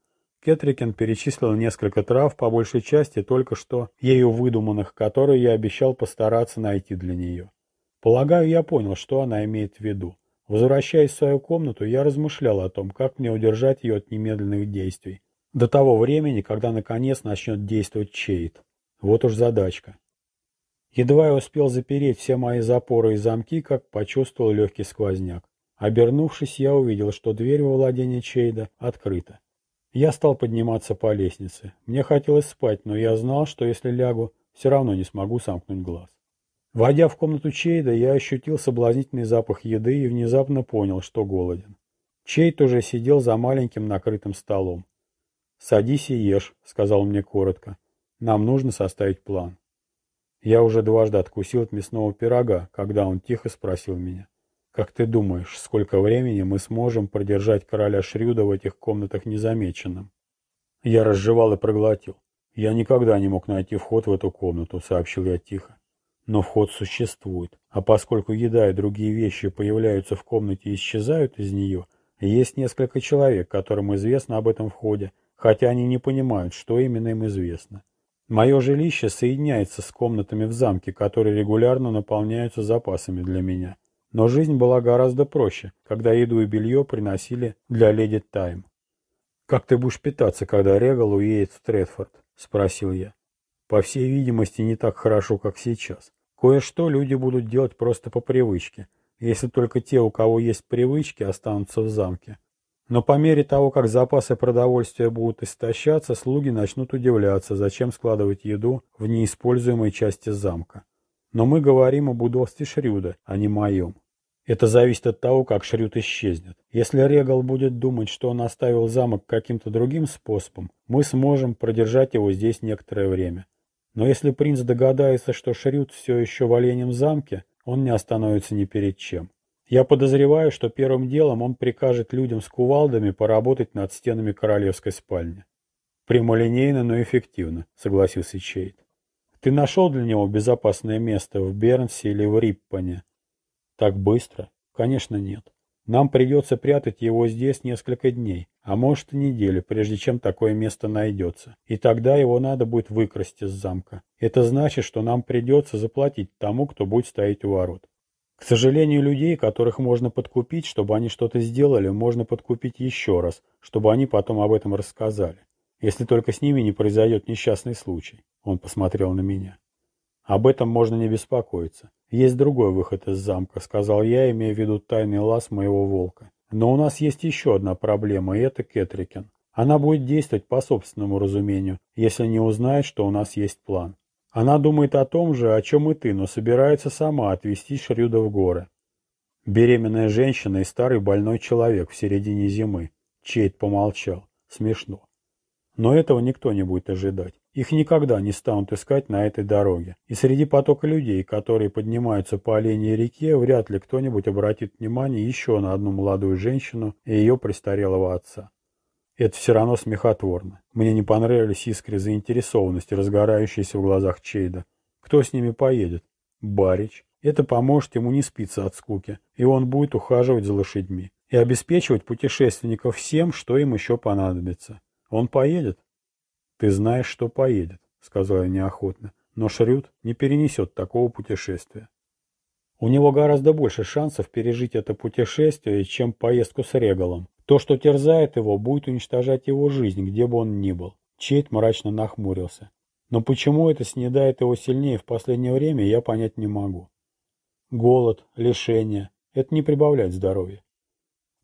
Кетрикен перечислил несколько трав, по большей части только что ею выдуманных, которые я обещал постараться найти для нее. Полагаю, я понял, что она имеет в виду. Возвращаясь в свою комнату, я размышлял о том, как мне удержать ее от немедленных действий, до того времени, когда наконец начнет действовать Чейт. Вот уж задачка. Едва я успел запереть все мои запоры и замки, как почувствовал легкий сквозняк. Обернувшись, я увидел, что дверь во владение Чейда открыта. Я стал подниматься по лестнице. Мне хотелось спать, но я знал, что если лягу, все равно не смогу сомкнуть глаз. Войдя в комнату Чейда, я ощутил соблазнительный запах еды и внезапно понял, что голоден. Чейд уже сидел за маленьким накрытым столом. «Садись и ешь», — сказал мне коротко. «Нам нужно составить план». Я уже дважды откусил от мясного пирога, когда он тихо спросил меня. «Как ты думаешь, сколько времени мы сможем продержать короля Шрюда в этих комнатах незамеченным?» Я разжевал и проглотил. «Я никогда не мог найти вход в эту комнату», — сообщил я тихо. «Но вход существует, а поскольку еда и другие вещи появляются в комнате и исчезают из нее, есть несколько человек, которым известно об этом входе, хотя они не понимают, что именно им известно. Мое жилище соединяется с комнатами в замке, которые регулярно наполняются запасами для меня. Но жизнь была гораздо проще, когда еду и белье приносили для леди Тайм. «Как ты будешь питаться, когда Регал уедет в Тредфорд?» — спросил я. «По всей видимости, не так хорошо, как сейчас. Кое-что люди будут делать просто по привычке, если только те, у кого есть привычки, останутся в замке. Но по мере того, как запасы продовольствия будут истощаться, слуги начнут удивляться, зачем складывать еду в неиспользуемой части замка. Но мы говорим об удобстве Шрюда, а не моем. Это зависит от того, как Шрют исчезнет. Если Регал будет думать, что он оставил замок каким-то другим способом, мы сможем продержать его здесь некоторое время. Но если принц догадается, что Шрют все еще в оленем замке, он не остановится ни перед чем. Я подозреваю, что первым делом он прикажет людям с кувалдами поработать над стенами королевской спальни. Прямолинейно, но эффективно, согласился Чейт. Ты нашел для него безопасное место в Бернсе или в Риппане? Так быстро? Конечно, нет. Нам придется прятать его здесь несколько дней, а может и недели, прежде чем такое место найдется. И тогда его надо будет выкрасть из замка. Это значит, что нам придется заплатить тому, кто будет стоять у ворот. К сожалению, людей, которых можно подкупить, чтобы они что-то сделали, можно подкупить еще раз, чтобы они потом об этом рассказали. Если только с ними не произойдет несчастный случай. Он посмотрел на меня. Об этом можно не беспокоиться. Есть другой выход из замка, сказал я, имея в виду тайный лаз моего волка. Но у нас есть еще одна проблема, и это Кетрикен. Она будет действовать по собственному разумению, если не узнает, что у нас есть план. Она думает о том же, о чем и ты, но собирается сама отвезти Шрюда в горы. Беременная женщина и старый больной человек в середине зимы. Чейд помолчал. Смешно. Но этого никто не будет ожидать. Их никогда не станут искать на этой дороге. И среди потока людей, которые поднимаются по оленьей реке, вряд ли кто-нибудь обратит внимание еще на одну молодую женщину и ее престарелого отца. Это все равно смехотворно. Мне не понравились искры заинтересованности, разгорающиеся в глазах Чейда. Кто с ними поедет? Барич. Это поможет ему не спиться от скуки, и он будет ухаживать за лошадьми и обеспечивать путешественников всем, что им еще понадобится. Он поедет? Ты знаешь, что поедет, сказал я неохотно, но Шрюд не перенесет такого путешествия. У него гораздо больше шансов пережить это путешествие, чем поездку с Регалом. То, что терзает его, будет уничтожать его жизнь, где бы он ни был. Чейт мрачно нахмурился. Но почему это снедает его сильнее в последнее время, я понять не могу. Голод, лишение – это не прибавляет здоровья.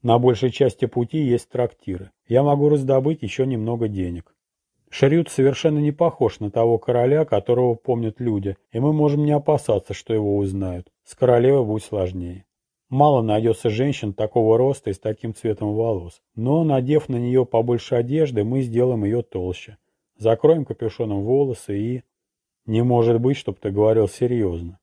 На большей части пути есть трактиры. Я могу раздобыть еще немного денег. Шрют совершенно не похож на того короля, которого помнят люди, и мы можем не опасаться, что его узнают. С королевой будет сложнее. Мало найдется женщин такого роста и с таким цветом волос, но, надев на нее побольше одежды, мы сделаем ее толще. Закроем капюшоном волосы и... Не может быть, чтоб ты говорил серьезно.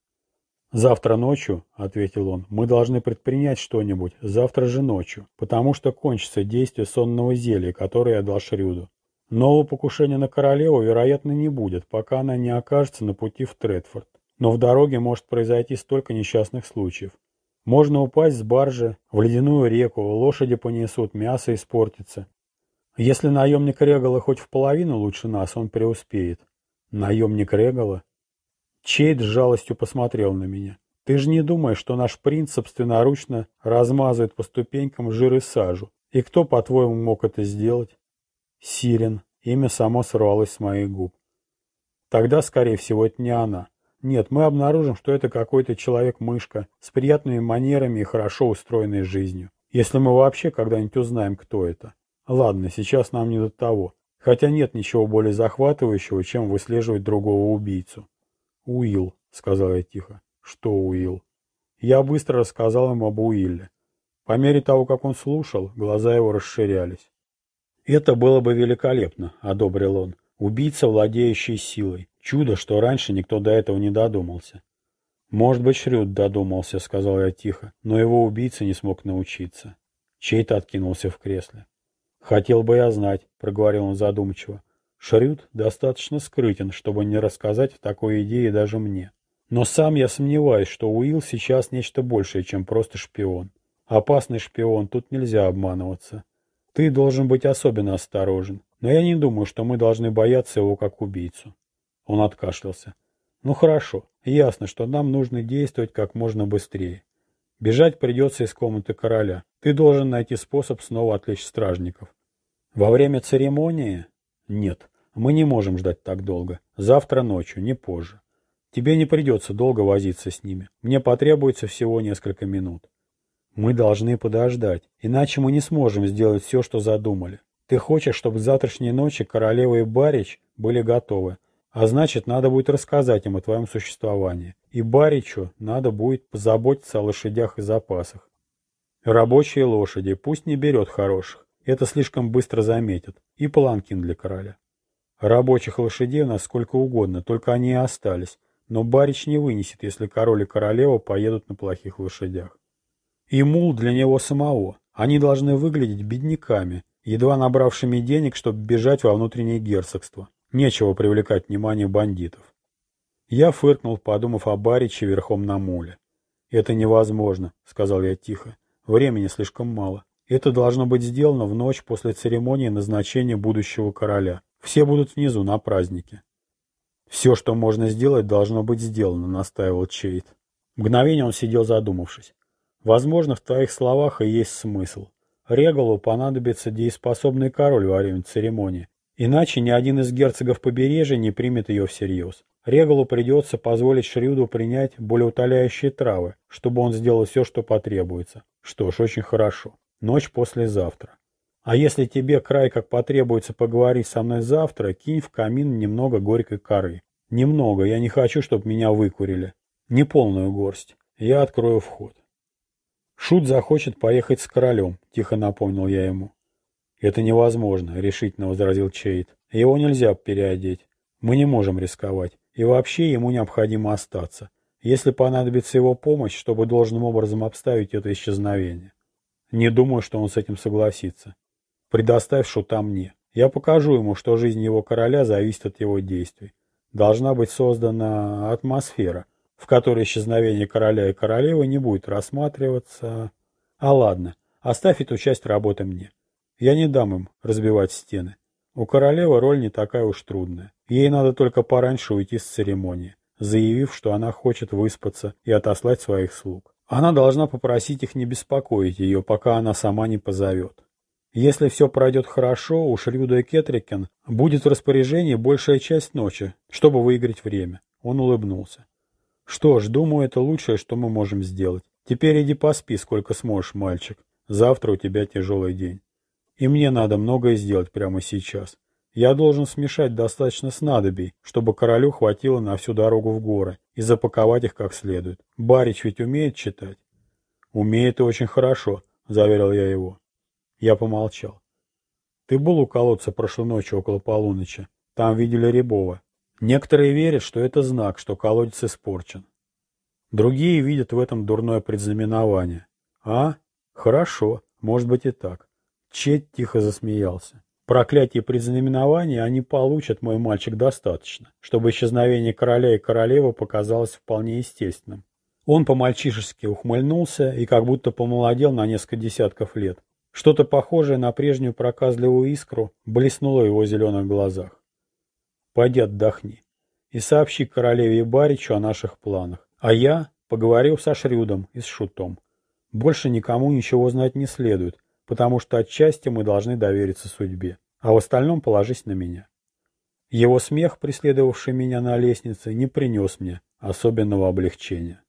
«Завтра ночью», — ответил он, — «мы должны предпринять что-нибудь, завтра же ночью, потому что кончится действие сонного зелья, которое я дал Шрюду. Нового покушения на королеву, вероятно, не будет, пока она не окажется на пути в Тредфорд. Но в дороге может произойти столько несчастных случаев. Можно упасть с баржи в ледяную реку, лошади понесут, мясо испортится. Если наемник Регала хоть в половину лучше нас, он преуспеет. Наемник Регала? Чейд с жалостью посмотрел на меня. Ты же не думаешь, что наш принц собственноручно размазывает по ступенькам жир и сажу? И кто, по-твоему, мог это сделать? Сирен. Имя само сорвалось с моих губ. Тогда, скорее всего, это не она. Нет, мы обнаружим, что это какой-то человек-мышка с приятными манерами и хорошо устроенной жизнью. Если мы вообще когда-нибудь узнаем, кто это. Ладно, сейчас нам не до того. Хотя нет ничего более захватывающего, чем выслеживать другого убийцу. «Уилл», — сказал я тихо. «Что Уилл?» Я быстро рассказал ему об Уилле. По мере того, как он слушал, глаза его расширялись. «Это было бы великолепно», — одобрил он. «Убийца, владеющий силой. Чудо, что раньше никто до этого не додумался». «Может быть, Шрюд додумался», — сказал я тихо, но его убийца не смог научиться. Чей-то откинулся в кресле. «Хотел бы я знать», — проговорил он задумчиво, Шрюд достаточно скрытен, чтобы не рассказать о такой идее даже мне. Но сам я сомневаюсь, что Уилл сейчас нечто большее, чем просто шпион. Опасный шпион, тут нельзя обманываться. Ты должен быть особенно осторожен, но я не думаю, что мы должны бояться его как убийцу. Он откашлялся. Ну хорошо, ясно, что нам нужно действовать как можно быстрее. Бежать придется из комнаты короля. Ты должен найти способ снова отвлечь стражников. Во время церемонии? Нет, мы не можем ждать так долго. Завтра ночью, не позже. Тебе не придется долго возиться с ними. Мне потребуется всего несколько минут. Мы должны подождать, иначе мы не сможем сделать все, что задумали. Ты хочешь, чтобы завтрашней ночи королева и Барич были готовы, а значит, надо будет рассказать им о твоем существовании. И Баричу надо будет позаботиться о лошадях и запасах. Рабочие лошади, пусть не берет хороших, это слишком быстро заметят, и паланкин для короля. Рабочих лошадей у нас сколько угодно, только они и остались, но Барич не вынесет, если король и королева поедут на плохих лошадях. И мул для него самого. Они должны выглядеть бедняками, едва набравшими денег, чтобы бежать во внутреннее герцогство. Нечего привлекать внимание бандитов. Я фыркнул, подумав о Бариче верхом на муле. «Это невозможно», — сказал я тихо. «Времени слишком мало. Это должно быть сделано в ночь после церемонии назначения будущего короля. Все будут внизу на празднике». «Все, что можно сделать, должно быть сделано», — настаивал Чейт. Мгновение он сидел задумавшись. Возможно, в твоих словах и есть смысл. Регалу понадобится дееспособный король во время церемонии, иначе ни один из герцогов побережья не примет ее всерьез. Регалу придется позволить Шрюду принять болеутоляющие травы, чтобы он сделал все, что потребуется. Что ж, очень хорошо. Ночь послезавтра. А если тебе край как потребуется поговорить со мной завтра, кинь в камин немного горькой коры. Немного, я не хочу, чтобы меня выкурили. Не полную горсть. Я открою вход. «Шут захочет поехать с королем», — тихо напомнил я ему. «Это невозможно», — решительно возразил Чейт. «Его нельзя переодеть. Мы не можем рисковать. И вообще ему необходимо остаться, если понадобится его помощь, чтобы должным образом обставить это исчезновение. Не думаю, что он с этим согласится. Предоставь Шута мне. Я покажу ему, что жизнь его короля зависит от его действий. Должна быть создана атмосфера, в которой исчезновение короля и королевы не будет рассматриваться. А ладно, оставь эту часть работы мне. Я не дам им разбивать стены. У королевы роль не такая уж трудная. Ей надо только пораньше уйти с церемонии, заявив, что она хочет выспаться и отослать своих слуг. Она должна попросить их не беспокоить ее, пока она сама не позовет. Если все пройдет хорошо, у Шрюда и Кетрикен будет в распоряжении большая часть ночи, чтобы выиграть время. Он улыбнулся. Что ж, думаю, это лучшее, что мы можем сделать. Теперь иди поспи, сколько сможешь, мальчик. Завтра у тебя тяжелый день. И мне надо многое сделать прямо сейчас. Я должен смешать достаточно снадобий, чтобы королю хватило на всю дорогу в горы и запаковать их как следует. Барич ведь умеет читать? Умеет и очень хорошо, заверил я его. Я помолчал. Ты был у колодца прошлой ночью около полуночи? Там видели Рябова. Некоторые верят, что это знак, что колодец испорчен. Другие видят в этом дурное предзнаменование. А? Хорошо, может быть и так. Чет тихо засмеялся. Проклятие предзнаменования они получат, мой мальчик, достаточно, чтобы исчезновение короля и королевы показалось вполне естественным. Он по-мальчишески ухмыльнулся и как будто помолодел на несколько десятков лет. Что-то похожее на прежнюю проказливую искру блеснуло в его зеленых глазах. Пойди отдохни. И сообщи королеве и Баричу о наших планах. А я поговорил со Шрюдом и с Шутом. Больше никому ничего знать не следует, потому что отчасти мы должны довериться судьбе. А в остальном положись на меня. Его смех, преследовавший меня на лестнице, не принес мне особенного облегчения.